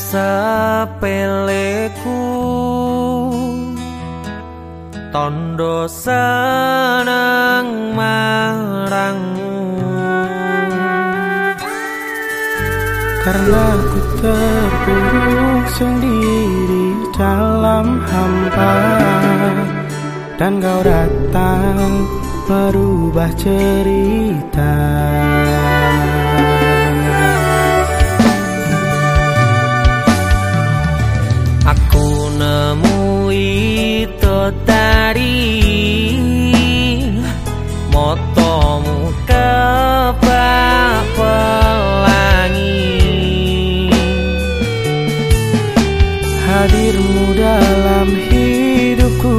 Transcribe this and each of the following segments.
sepeleku tondo seneng marangmu karena ku terpuruk sendiri dalam hampa dan kau datang merubah cerita. Hadirmu dalam hidupku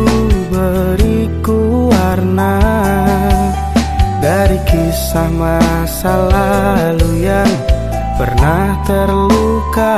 beriku warna dari kisah masa lalu yang pernah terluka.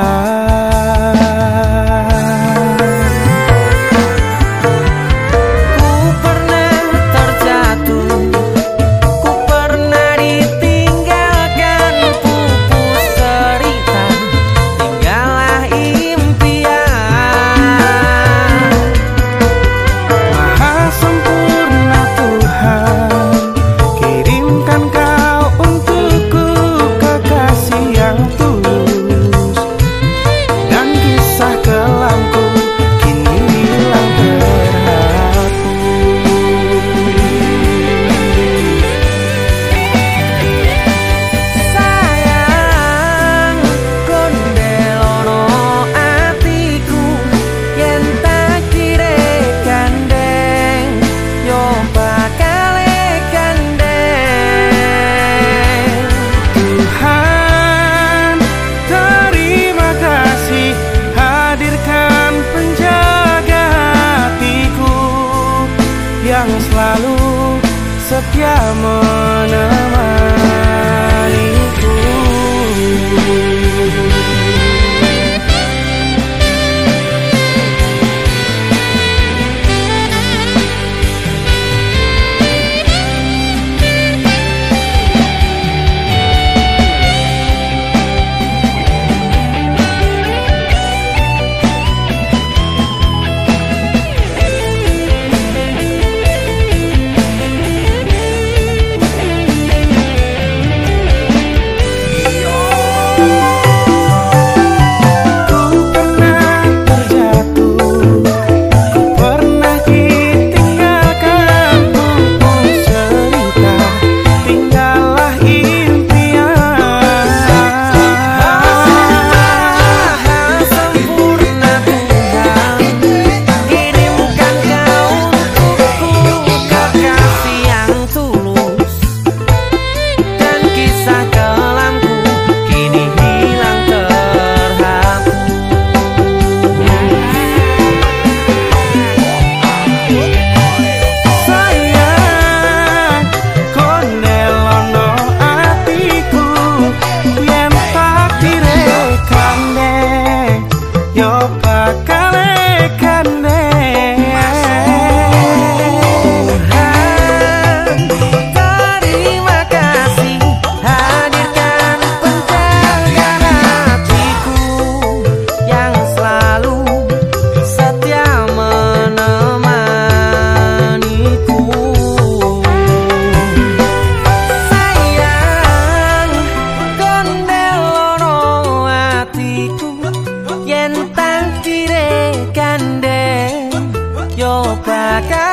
chiama acá.